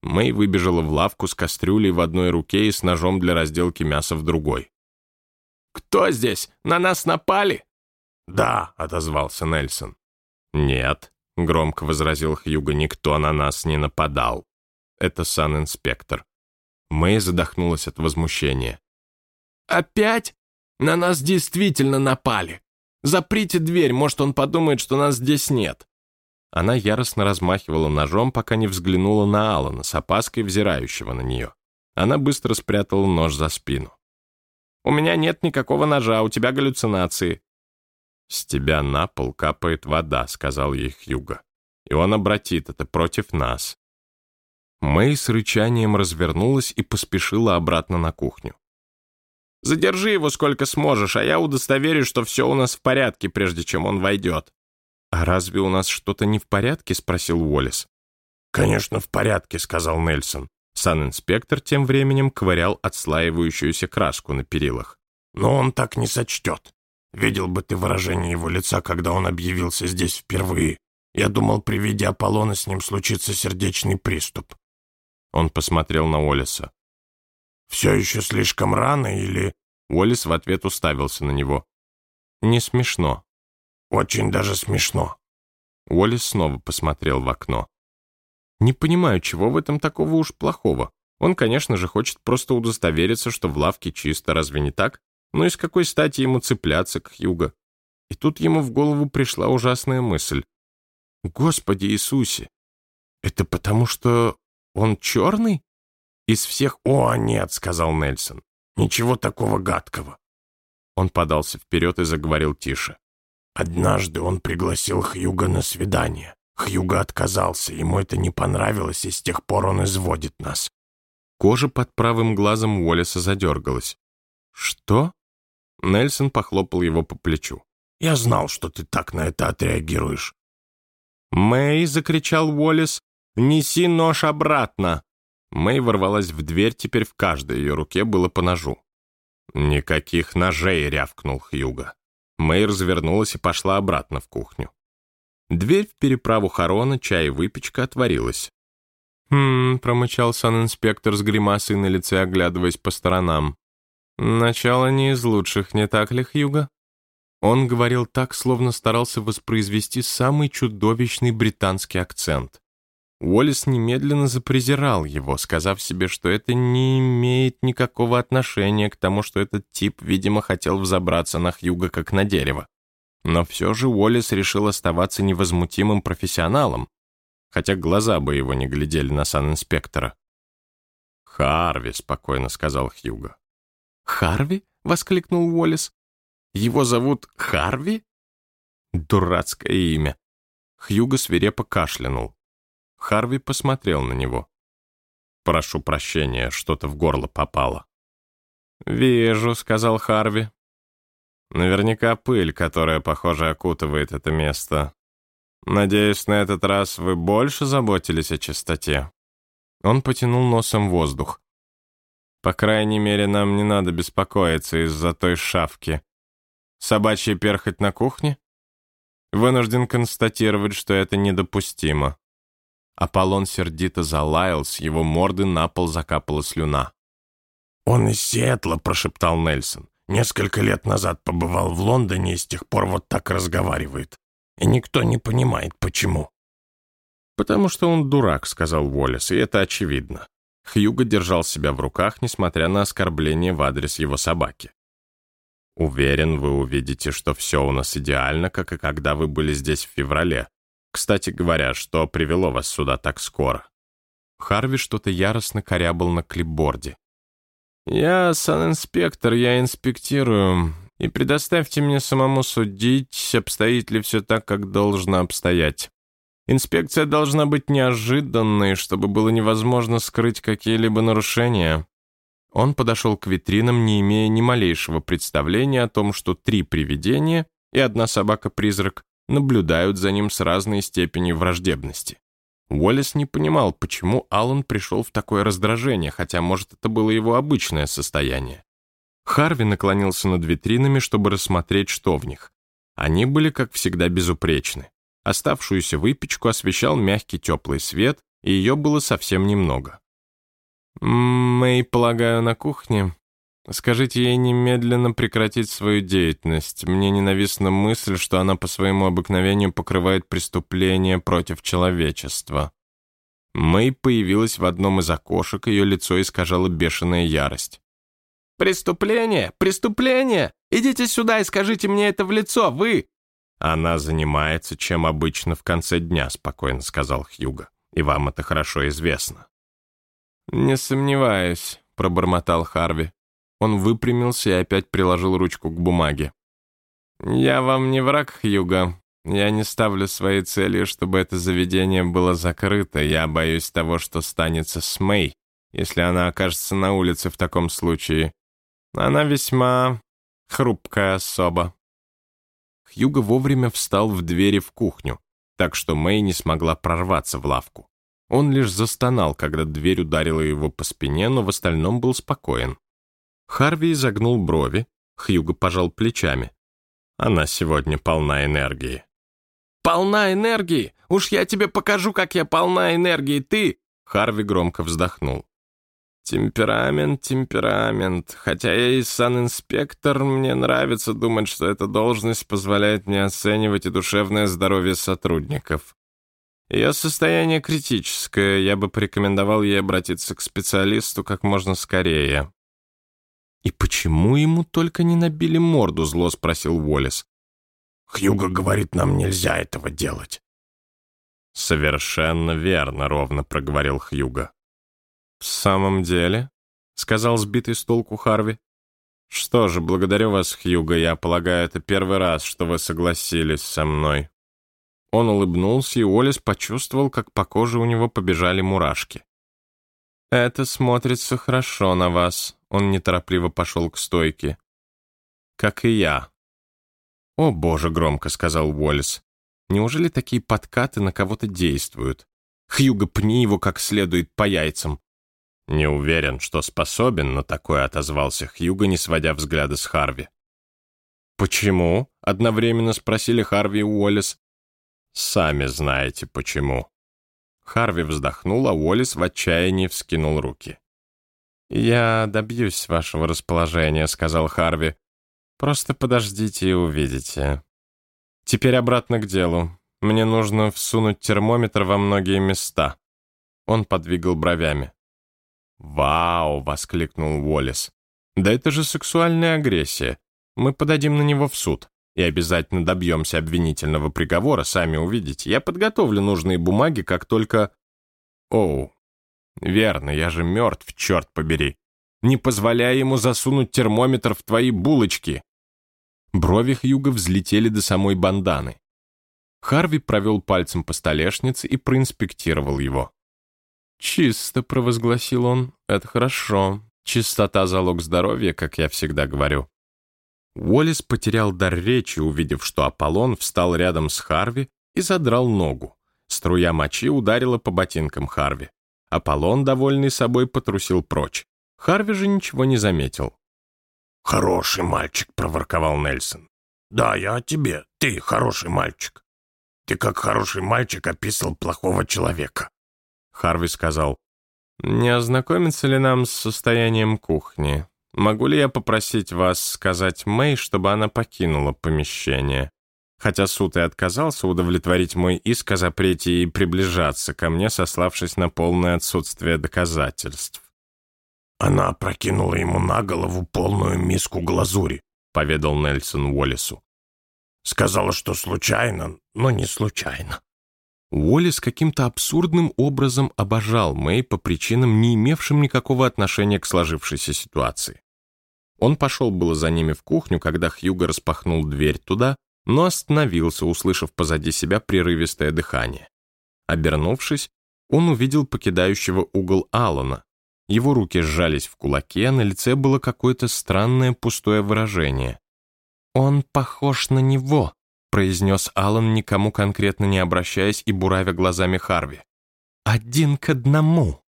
Мэй выбежала в лавку с кастрюлей в одной руке и с ножом для разделки мяса в другой. «Кто здесь? На нас напали?» «Да», — отозвался Нельсон. «Нет», — громко возразил Хьюго, — «никто на нас не нападал. Это сан-инспектор». Мэй задохнулась от возмущения. «Опять? На нас действительно напали. Заприте дверь, может, он подумает, что нас здесь нет». Она яростно размахивала ножом, пока не взглянула на Алана с опаской, взирающего на нее. Она быстро спрятала нож за спину. «У меня нет никакого ножа, у тебя галлюцинации». «С тебя на пол капает вода», — сказал ей Хьюго. «И он обратит это против нас». Мэй с рычанием развернулась и поспешила обратно на кухню. «Задержи его сколько сможешь, а я удостоверюсь, что все у нас в порядке, прежде чем он войдет». «А разве у нас что-то не в порядке?» — спросил Уоллес. «Конечно, в порядке», — сказал Нельсон. Сан-инспектор тем временем ковырял отслаивающуюся краску на перилах. «Но он так не сочтет. Видел бы ты выражение его лица, когда он объявился здесь впервые. Я думал, при виде Аполлона с ним случится сердечный приступ». Он посмотрел на Уоллеса. «Все еще слишком рано или...» Уоллес в ответ уставился на него. «Не смешно. Очень даже смешно». Уоллес снова посмотрел в окно. «Не понимаю, чего в этом такого уж плохого. Он, конечно же, хочет просто удостовериться, что в лавке чисто, разве не так? Но из какой стати ему цепляться к Хьюго?» И тут ему в голову пришла ужасная мысль. «Господи Иисусе! Это потому, что он черный?» «Из всех...» «О, нет», — сказал Нельсон. «Ничего такого гадкого». Он подался вперед и заговорил тише. Однажды он пригласил Хьюга на свидание. Хьюга отказался, ему это не понравилось, и с тех пор он изводит нас. Кожа под правым глазом Уоллеса задергалась. «Что?» Нельсон похлопал его по плечу. «Я знал, что ты так на это отреагируешь». «Мэй!» — закричал Уоллес. «Неси нож обратно!» Мэй ворвалась в дверь, теперь в каждой ее руке было по ножу. «Никаких ножей!» — рявкнул Хьюга. Мэй развернулась и пошла обратно в кухню. Дверь в переправу Харона, чай и выпечка отворилась. «Хм», — промычал санинспектор с гримасой на лице, оглядываясь по сторонам. «Начало не из лучших, не так ли, Хьюга?» Он говорил так, словно старался воспроизвести самый чудовищный британский акцент. Уоллес немедленно запрезирал его, сказав себе, что это не имеет никакого отношения к тому, что этот тип, видимо, хотел взобраться на Хьюга как на дерево. Но все же Уоллес решил оставаться невозмутимым профессионалом, хотя глаза бы его не глядели на санинспектора. «Харви», — спокойно сказал Хьюга. «Харви?» — воскликнул Уоллес. «Его зовут Харви?» Дурацкое имя. Хьюго свирепо кашлянул. Харви посмотрел на него. «Прошу прощения, что-то в горло попало». «Вижу», — сказал Харви. «Наверняка пыль, которая, похоже, окутывает это место. Надеюсь, на этот раз вы больше заботились о чистоте». Он потянул носом воздух. «По крайней мере, нам не надо беспокоиться из-за той шавки. Собачья перхоть на кухне? Вынужден констатировать, что это недопустимо». Аполлон сердито залаял, с его морды на пол закапала слюна. «Он из Сиэтла», — прошептал Нельсон. «Несколько лет назад побывал в Лондоне и с тех пор вот так разговаривает. И никто не понимает, почему». «Потому что он дурак», — сказал Уоллес, — «и это очевидно». Хьюго держал себя в руках, несмотря на оскорбление в адрес его собаки. «Уверен, вы увидите, что все у нас идеально, как и когда вы были здесь в феврале. Кстати говоря, что привело вас сюда так скоро?» Харви что-то яростно корябал на клипборде. «Я санинспектор, я инспектирую. И предоставьте мне самому судить, обстоит ли все так, как должно обстоять. Инспекция должна быть неожиданной, чтобы было невозможно скрыть какие-либо нарушения». Он подошел к витринам, не имея ни малейшего представления о том, что три привидения и одна собака-призрак наблюдают за ним с разной степенью враждебности. Уоллес не понимал, почему Аллан пришел в такое раздражение, хотя, может, это было его обычное состояние. Харви наклонился над витринами, чтобы рассмотреть, что в них. Они были, как всегда, безупречны. Оставшуюся выпечку освещал мягкий теплый свет, и ее было совсем немного. «Мэй, полагаю, на кухне?» Скажите ей немедленно прекратить свою деятельность. Мне ненавистна мысль, что она по своему обыкновению покрывает преступления против человечества. Мэй появилась в одном из окошек, ее лицо искажало бешеная ярость. «Преступление! Преступление! Идите сюда и скажите мне это в лицо, вы!» «Она занимается, чем обычно в конце дня», — спокойно сказал Хьюго. «И вам это хорошо известно». «Не сомневаюсь», — пробормотал Харви. Он выпрямился и опять приложил ручку к бумаге. «Я вам не враг, Хьюго. Я не ставлю своей целью, чтобы это заведение было закрыто. Я боюсь того, что станется с Мэй, если она окажется на улице в таком случае. Она весьма хрупкая особа». Хьюго вовремя встал в двери в кухню, так что Мэй не смогла прорваться в лавку. Он лишь застонал, когда дверь ударила его по спине, но в остальном был спокоен. Харви изогнул брови, Хьюго пожал плечами. Она сегодня полна энергии. «Полна энергии? Уж я тебе покажу, как я полна энергии, ты!» Харви громко вздохнул. «Темперамент, темперамент. Хотя я и санинспектор, мне нравится думать, что эта должность позволяет мне оценивать и душевное здоровье сотрудников. Ее состояние критическое, я бы порекомендовал ей обратиться к специалисту как можно скорее. «И почему ему только не набили морду?» — зло спросил Уоллес. «Хьюго говорит, нам нельзя этого делать». «Совершенно верно», — ровно проговорил Хьюго. «В самом деле?» — сказал сбитый с толку Харви. «Что же, благодарю вас, Хьюго, я полагаю, это первый раз, что вы согласились со мной». Он улыбнулся, и Уоллес почувствовал, как по коже у него побежали мурашки. «Это смотрится хорошо на вас», он неторопливо пошел к стойке. «Как и я». «О, боже», — громко сказал Уоллес. «Неужели такие подкаты на кого-то действуют? Хьюго, пни его как следует по яйцам». «Не уверен, что способен на такое», — отозвался Хьюго, не сводя взгляда с Харви. «Почему?» — одновременно спросили Харви и Уоллес. «Сами знаете, почему». Харви вздохнул, а Уоллес в отчаянии вскинул руки. «Я добьюсь вашего расположения», — сказал Харви. «Просто подождите и увидите. Теперь обратно к делу. Мне нужно всунуть термометр во многие места». Он подвигал бровями. «Вау!» — воскликнул Уоллес. «Да это же сексуальная агрессия. Мы подадим на него в суд и обязательно добьемся обвинительного приговора, сами увидите. Я подготовлю нужные бумаги, как только...» «Оу, верно, я же мертв, черт побери. Не позволяй ему засунуть термометр в твои булочки!» Брови Хьюга взлетели до самой банданы. Харви провел пальцем по столешнице и проинспектировал его. «Чисто», — провозгласил он, — «это хорошо. Чистота — залог здоровья, как я всегда говорю». Уоллес потерял дар речи, увидев, что Аполлон встал рядом с Харви и задрал ногу. Струя мочи ударила по ботинкам Харви. Аполлон, довольный собой, потрусил прочь. Харви же ничего не заметил. «Хороший мальчик», — проворковал Нельсон. «Да, я о тебе. Ты хороший мальчик. Ты как хороший мальчик описал плохого человека». Харви сказал, «Не ознакомиться ли нам с состоянием кухни? Могу ли я попросить вас сказать Мэй, чтобы она покинула помещение? Хотя суд и отказался удовлетворить мой иск о запрете и приближаться ко мне, сославшись на полное отсутствие доказательств». «Она опрокинула ему на голову полную миску глазури», — поведал Нельсон Уоллесу. «Сказала, что случайно, но не случайно». Уоллес каким-то абсурдным образом обожал Мэй по причинам, не имевшим никакого отношения к сложившейся ситуации. Он пошел было за ними в кухню, когда Хьюго распахнул дверь туда, но остановился, услышав позади себя прерывистое дыхание. Обернувшись, он увидел покидающего угол Алана. Его руки сжались в кулаке, а на лице было какое-то странное пустое выражение. «Он похож на него», произнес Алан, никому конкретно не обращаясь и буравя глазами Харви. «Один к одному!»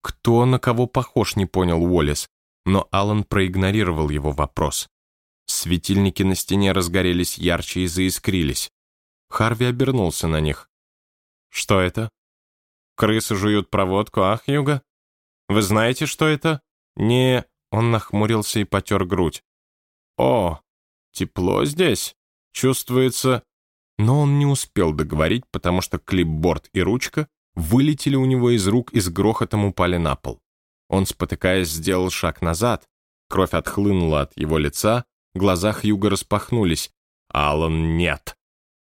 Кто на кого похож, не понял Уоллес, но Алан проигнорировал его вопрос. Светильники на стене разгорелись ярче и заискрились. Харви обернулся на них. «Что это? Крысы жуют проводку, ах, Юга? Вы знаете, что это?» «Не...» Он нахмурился и потер грудь. «О, тепло здесь?» Чувствуется... Но он не успел договорить, потому что клипборд и ручка вылетели у него из рук и с грохотом упали на пол. Он, спотыкаясь, сделал шаг назад. Кровь отхлынула от его лица, глаза Хьюга распахнулись. Алан нет.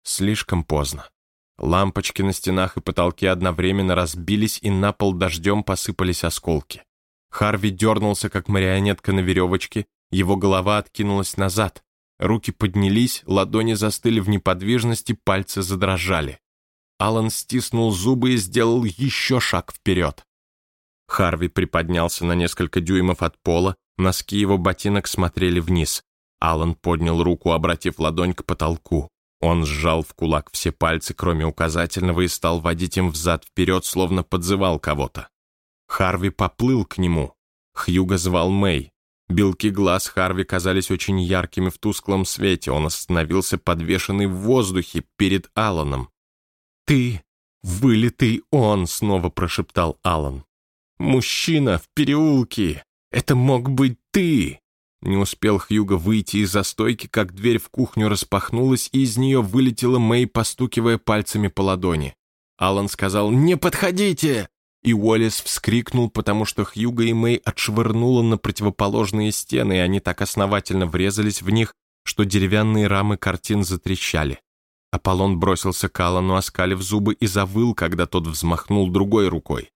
Слишком поздно. Лампочки на стенах и потолке одновременно разбились, и на пол дождем посыпались осколки. Харви дернулся, как марионетка на веревочке, его голова откинулась назад. Руки поднялись, ладони застыли в неподвижности, пальцы задрожали. Алан стиснул зубы и сделал еще шаг вперед. Харви приподнялся на несколько дюймов от пола, носки его ботинок смотрели вниз. Алан поднял руку, обратив ладонь к потолку. Он сжал в кулак все пальцы, кроме указательного, и стал водить им взад-вперед, словно подзывал кого-то. Харви поплыл к нему. Хьюго звал Мэй. Белки глаз Харви казались очень яркими в тусклом свете. Он остановился подвешенный в воздухе перед Алланом. «Ты, вылитый он!» — снова прошептал Аллан. «Мужчина в переулке! Это мог быть ты!» Не успел Хьюго выйти из-за стойки, как дверь в кухню распахнулась, и из нее вылетела Мэй, постукивая пальцами по ладони. Алан сказал «Не подходите!» И Уоллес вскрикнул, потому что Хьюго и Мэй отшвырнуло на противоположные стены, и они так основательно врезались в них, что деревянные рамы картин затрещали. Аполлон бросился к Аллану, оскалив зубы, и завыл, когда тот взмахнул другой рукой.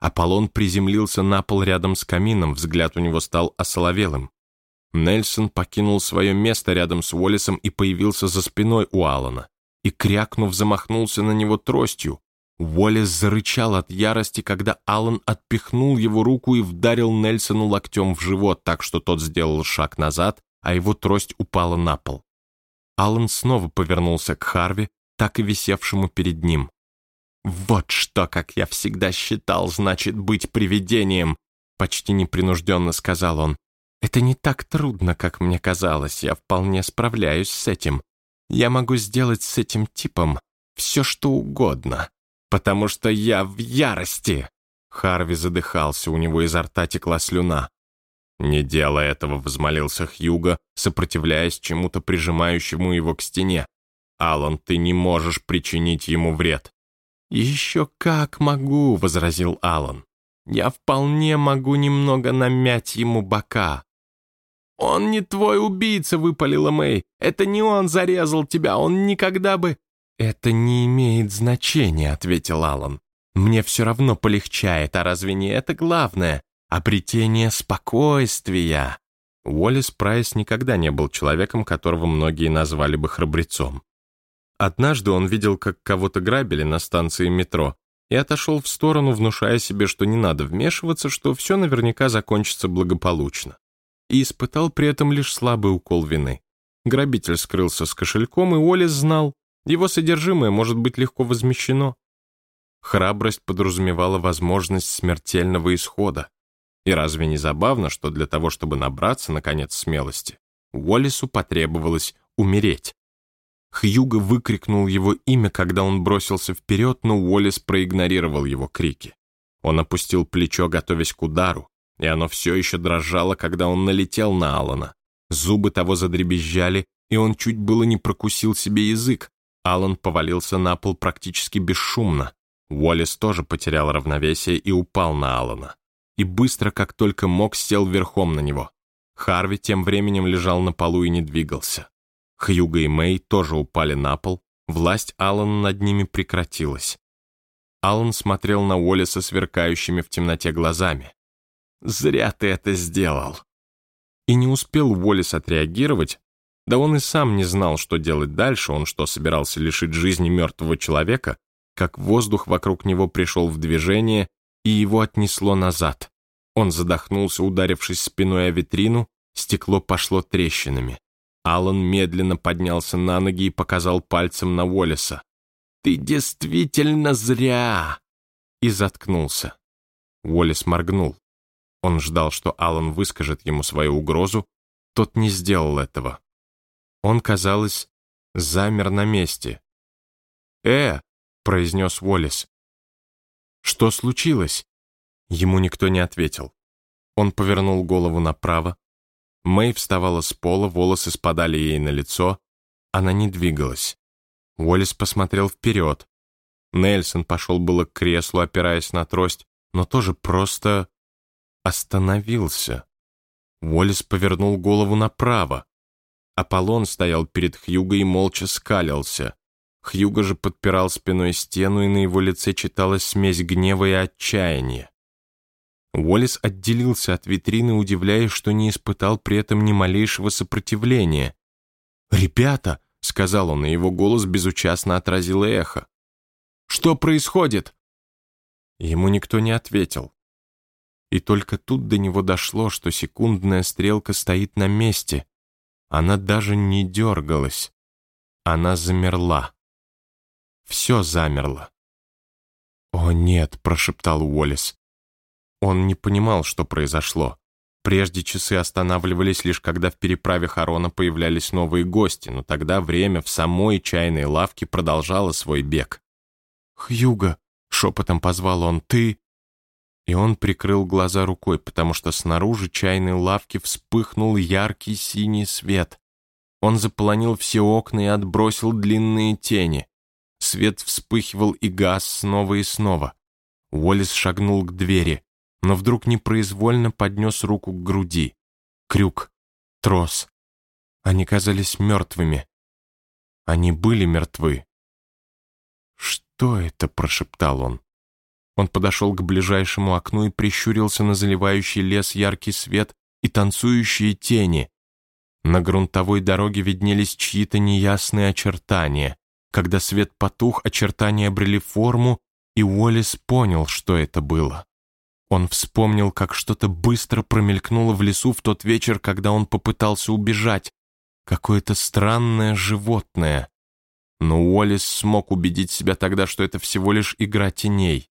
Аполлон приземлился на пол рядом с камином, взгляд у него стал осоловелым. Нельсон покинул свое место рядом с Уоллесом и появился за спиной у Аллана. И, крякнув, замахнулся на него тростью, Уоллес зарычал от ярости, когда Аллан отпихнул его руку и вдарил Нельсону локтем в живот, так что тот сделал шаг назад, а его трость упала на пол. Аллан снова повернулся к Харви, так и висевшему перед ним. «Вот что, как я всегда считал, значит быть привидением!» Почти непринужденно сказал он. «Это не так трудно, как мне казалось. Я вполне справляюсь с этим. Я могу сделать с этим типом все, что угодно, потому что я в ярости!» Харви задыхался, у него изо рта текла слюна. «Не делай этого», — взмолился Хьюго, сопротивляясь чему-то прижимающему его к стене. «Алан, ты не можешь причинить ему вред». «Еще как могу», — возразил Алан. «Я вполне могу немного намять ему бока». «Он не твой убийца», — выпалила Мэй. «Это не он зарезал тебя, он никогда бы...» «Это не имеет значения», — ответил Алан. «Мне все равно полегчает, а разве не это главное? Обретение спокойствия». Уоллес Прайс никогда не был человеком, которого многие назвали бы храбрецом. Однажды он видел, как кого-то грабили на станции метро, и отошел в сторону, внушая себе, что не надо вмешиваться, что все наверняка закончится благополучно. И испытал при этом лишь слабый укол вины. Грабитель скрылся с кошельком, и Уоллес знал, его содержимое может быть легко возмещено. Храбрость подразумевала возможность смертельного исхода. И разве не забавно, что для того, чтобы набраться, наконец, смелости, Уоллесу потребовалось умереть? Хьюго выкрикнул его имя, когда он бросился вперед, но Уоллес проигнорировал его крики. Он опустил плечо, готовясь к удару, и оно все еще дрожало, когда он налетел на Алана. Зубы того задребезжали, и он чуть было не прокусил себе язык. Алан повалился на пол практически бесшумно. Уоллес тоже потерял равновесие и упал на Алана. И быстро, как только мог, сел верхом на него. Харви тем временем лежал на полу и не двигался. Хьюго и Мэй тоже упали на пол, власть Алана над ними прекратилась. Алан смотрел на Уоллеса сверкающими в темноте глазами. «Зря ты это сделал!» И не успел Уоллес отреагировать, да он и сам не знал, что делать дальше, он что, собирался лишить жизни мертвого человека, как воздух вокруг него пришел в движение, и его отнесло назад. Он задохнулся, ударившись спиной о витрину, стекло пошло трещинами. Алан медленно поднялся на ноги и показал пальцем на Уоллеса. «Ты действительно зря!» И заткнулся. Уоллес моргнул. Он ждал, что Алан выскажет ему свою угрозу. Тот не сделал этого. Он, казалось, замер на месте. «Э!» — произнес Уоллес. «Что случилось?» Ему никто не ответил. Он повернул голову направо, Мэй вставала с пола, волосы спадали ей на лицо. Она не двигалась. Уоллес посмотрел вперед. Нельсон пошел было к креслу, опираясь на трость, но тоже просто остановился. Уоллес повернул голову направо. Аполлон стоял перед Хьюго и молча скалился. Хьюго же подпирал спиной стену, и на его лице читалась смесь гнева и отчаяния. Уоллес отделился от витрины, удивляясь, что не испытал при этом ни малейшего сопротивления. «Ребята!» — сказал он, и его голос безучастно отразило эхо. «Что происходит?» Ему никто не ответил. И только тут до него дошло, что секундная стрелка стоит на месте. Она даже не дергалась. Она замерла. Все замерло. «О, нет!» — прошептал Уоллес. Он не понимал, что произошло. Прежде часы останавливались лишь когда в переправе Харона появлялись новые гости, но тогда время в самой чайной лавке продолжало свой бег. «Хьюго!» — шепотом позвал он. «Ты...» И он прикрыл глаза рукой, потому что снаружи чайной лавки вспыхнул яркий синий свет. Он заполонил все окна и отбросил длинные тени. Свет вспыхивал и гас снова и снова. Уоллес шагнул к двери но вдруг непроизвольно поднес руку к груди. Крюк, трос. Они казались мертвыми. Они были мертвы. «Что это?» — прошептал он. Он подошел к ближайшему окну и прищурился на заливающий лес яркий свет и танцующие тени. На грунтовой дороге виднелись чьи-то неясные очертания. Когда свет потух, очертания обрели форму, и Уоллес понял, что это было. Он вспомнил, как что-то быстро промелькнуло в лесу в тот вечер, когда он попытался убежать. Какое-то странное животное. Но Уоллес смог убедить себя тогда, что это всего лишь игра теней.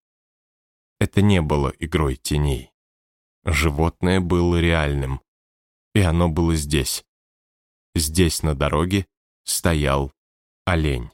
Это не было игрой теней. Животное было реальным. И оно было здесь. Здесь на дороге стоял олень.